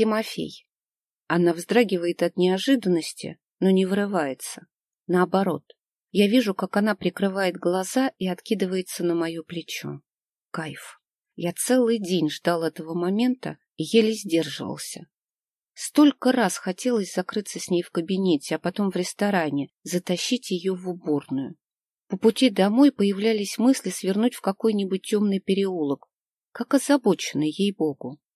Тимофей. Она вздрагивает от неожиданности, но не вырывается. Наоборот, я вижу, как она прикрывает глаза и откидывается на мое плечо. Кайф. Я целый день ждал этого момента и еле сдерживался. Столько раз хотелось закрыться с ней в кабинете, а потом в ресторане, затащить ее в уборную. По пути домой появлялись мысли свернуть в какой-нибудь темный переулок, как озабоченный ей-богу. —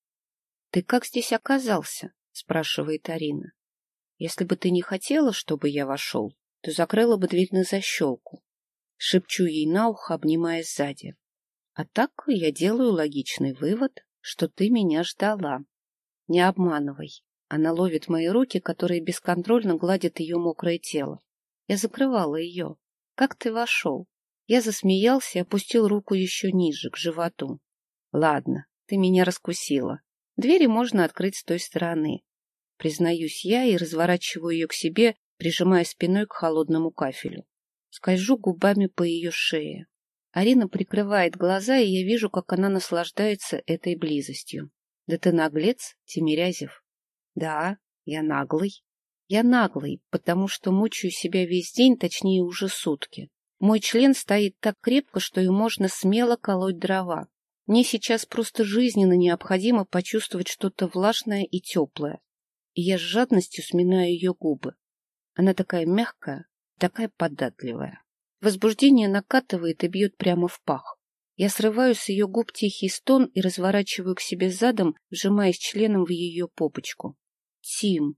Ты как здесь оказался? — спрашивает Арина. — Если бы ты не хотела, чтобы я вошел, то закрыла бы дверь на защелку. Шепчу ей на ухо, обнимая сзади. А так я делаю логичный вывод, что ты меня ждала. Не обманывай. Она ловит мои руки, которые бесконтрольно гладят ее мокрое тело. Я закрывала ее. Как ты вошел? Я засмеялся и опустил руку еще ниже, к животу. Ладно, ты меня раскусила. Двери можно открыть с той стороны. Признаюсь я и разворачиваю ее к себе, прижимая спиной к холодному кафелю. Скольжу губами по ее шее. Арина прикрывает глаза, и я вижу, как она наслаждается этой близостью. Да ты наглец, Тимирязев. Да, я наглый. Я наглый, потому что мучаю себя весь день, точнее уже сутки. Мой член стоит так крепко, что и можно смело колоть дрова. Мне сейчас просто жизненно необходимо почувствовать что-то влажное и теплое. И я с жадностью сминаю ее губы. Она такая мягкая, такая податливая. Возбуждение накатывает и бьет прямо в пах. Я срываю с ее губ тихий стон и разворачиваю к себе задом, вжимаясь членом в ее попочку. Тим,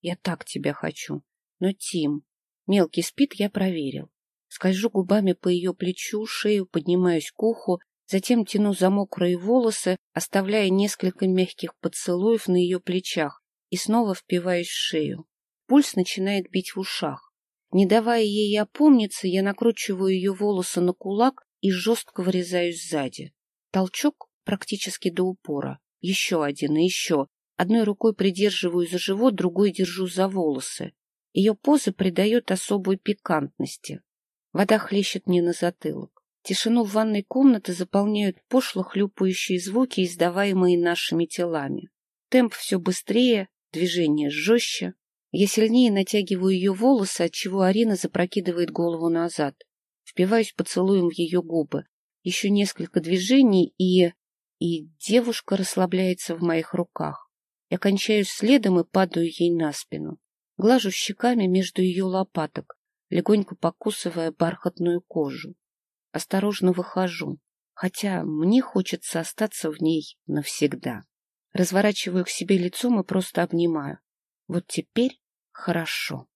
я так тебя хочу. Но, Тим, мелкий спит я проверил. Скольжу губами по ее плечу, шею, поднимаюсь к уху, затем тяну за мокрые волосы, оставляя несколько мягких поцелуев на ее плечах и снова впиваюсь в шею. Пульс начинает бить в ушах. Не давая ей опомниться, я накручиваю ее волосы на кулак и жестко вырезаюсь сзади. Толчок практически до упора. Еще один и еще, Одной рукой придерживаю за живот, другой держу за волосы. Ее поза придает особую пикантности. Вода хлещет мне на затылок. Тишину в ванной комнаты заполняют пошло хлюпающие звуки, издаваемые нашими телами. Темп все быстрее, движение жестче. Я сильнее натягиваю ее волосы, отчего Арина запрокидывает голову назад. Впиваюсь поцелуем в ее губы. Еще несколько движений, и... и девушка расслабляется в моих руках. Я кончаюсь следом и падаю ей на спину. Глажу щеками между ее лопаток, легонько покусывая бархатную кожу. Осторожно выхожу, хотя мне хочется остаться в ней навсегда. Разворачиваю к себе лицом и просто обнимаю. Вот теперь хорошо.